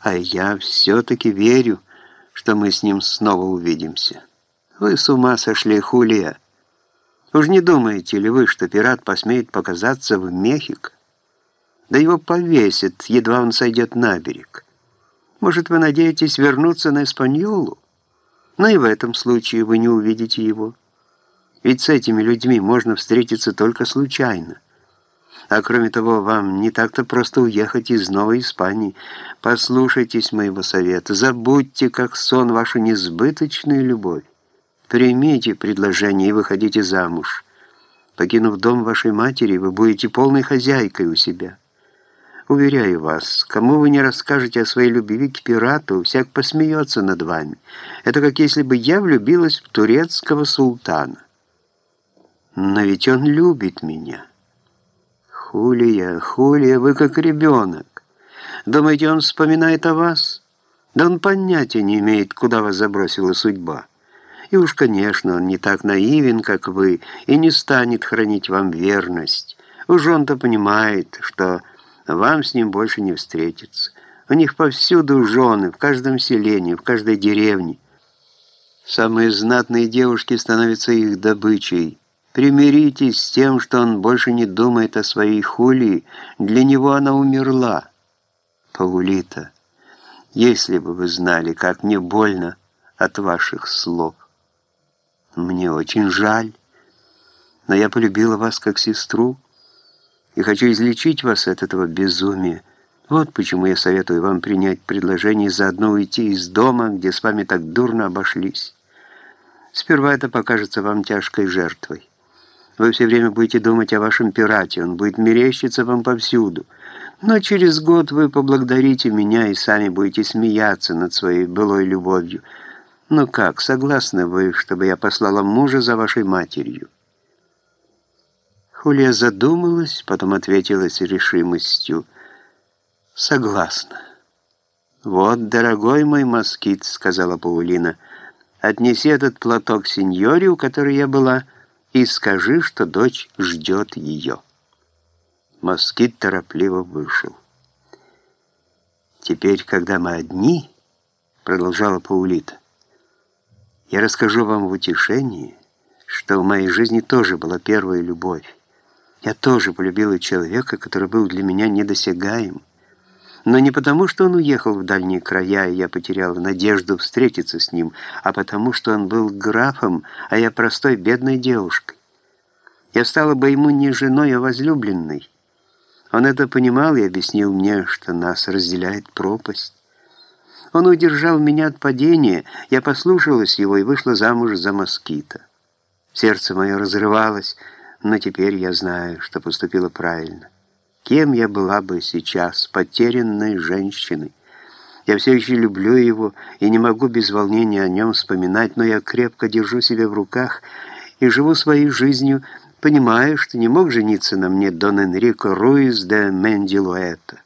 А я все-таки верю, что мы с ним снова увидимся. Вы с ума сошли, Хулия. Уж не думаете ли вы, что пират посмеет показаться в Мехико? Да его повесят, едва он сойдет на берег. Может, вы надеетесь вернуться на Испаньолу? Но и в этом случае вы не увидите его. Ведь с этими людьми можно встретиться только случайно. А кроме того, вам не так-то просто уехать из Новой Испании. Послушайтесь моего совета. Забудьте, как сон, вашу несбыточную любовь. Примите предложение и выходите замуж. Покинув дом вашей матери, вы будете полной хозяйкой у себя. Уверяю вас, кому вы не расскажете о своей любви к пирату, всяк посмеется над вами. Это как если бы я влюбилась в турецкого султана. Но ведь он любит меня». «Хулия, Хулия, вы как ребенок. Думаете, он вспоминает о вас? Да он понятия не имеет, куда вас забросила судьба. И уж, конечно, он не так наивен, как вы, и не станет хранить вам верность. Уж он-то понимает, что вам с ним больше не встретиться. У них повсюду жены, в каждом селении, в каждой деревне. Самые знатные девушки становятся их добычей». Примиритесь с тем, что он больше не думает о своей хулии. Для него она умерла. Паулита, если бы вы знали, как мне больно от ваших слов. Мне очень жаль, но я полюбила вас как сестру и хочу излечить вас от этого безумия. Вот почему я советую вам принять предложение заодно уйти из дома, где с вами так дурно обошлись. Сперва это покажется вам тяжкой жертвой. Вы все время будете думать о вашем пирате, он будет мерещиться вам повсюду. Но через год вы поблагодарите меня и сами будете смеяться над своей былой любовью. Ну как, согласны вы, чтобы я послала мужа за вашей матерью?» Хулия задумалась, потом ответила с решимостью. «Согласна». «Вот, дорогой мой москит», — сказала Паулина, — «отнеси этот платок сеньоре, у которой я была» и скажи, что дочь ждет ее». Москит торопливо вышел. «Теперь, когда мы одни, — продолжала Паулита, — я расскажу вам в утешении, что в моей жизни тоже была первая любовь. Я тоже полюбила человека, который был для меня недосягаем. Но не потому, что он уехал в дальние края, и я потерял надежду встретиться с ним, а потому, что он был графом, а я простой бедной девушкой. Я стала бы ему не женой, а возлюбленной. Он это понимал и объяснил мне, что нас разделяет пропасть. Он удержал меня от падения, я послушалась его и вышла замуж за москита. Сердце мое разрывалось, но теперь я знаю, что поступила правильно. Кем я была бы сейчас, потерянной женщиной? Я все еще люблю его и не могу без волнения о нем вспоминать, но я крепко держу себя в руках и живу своей жизнью, понимая, что не мог жениться на мне Дон Энрико Руиз де Мендилуэта.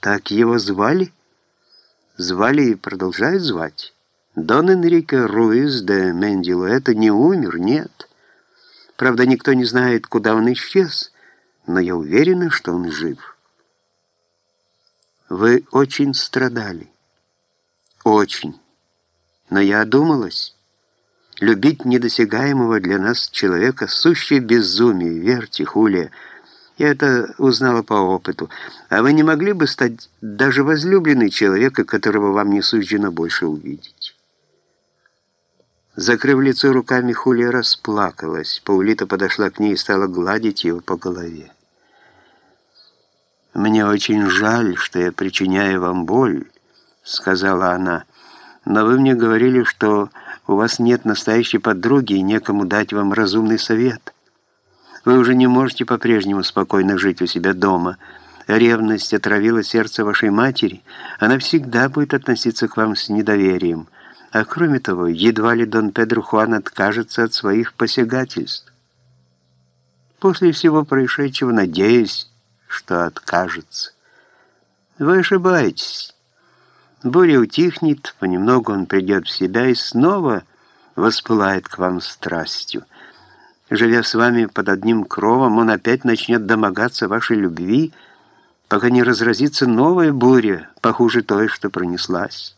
Так его звали? Звали и продолжают звать. Дон Энрико Руиз де Мендилуэта не умер, нет. Правда, никто не знает, куда он исчез, но я уверена, что он жив. Вы очень страдали. Очень. Но я одумалась. Любить недосягаемого для нас человека — сущее безумие, верьте, Хулия. Я это узнала по опыту. А вы не могли бы стать даже возлюбленной человека, которого вам не суждено больше увидеть? Закрыв лицо руками, Хулия расплакалась. Паулита подошла к ней и стала гладить ее по голове. «Мне очень жаль, что я причиняю вам боль», — сказала она. «Но вы мне говорили, что у вас нет настоящей подруги и некому дать вам разумный совет. Вы уже не можете по-прежнему спокойно жить у себя дома. Ревность отравила сердце вашей матери. Она всегда будет относиться к вам с недоверием. А кроме того, едва ли Дон Педро Хуан откажется от своих посягательств. После всего происшедшего, надеюсь, что откажется. Вы ошибаетесь. Буря утихнет, понемногу он придет в себя и снова воспылает к вам страстью. Живя с вами под одним кровом, он опять начнет домогаться вашей любви, пока не разразится новая буря, похуже той, что пронеслась.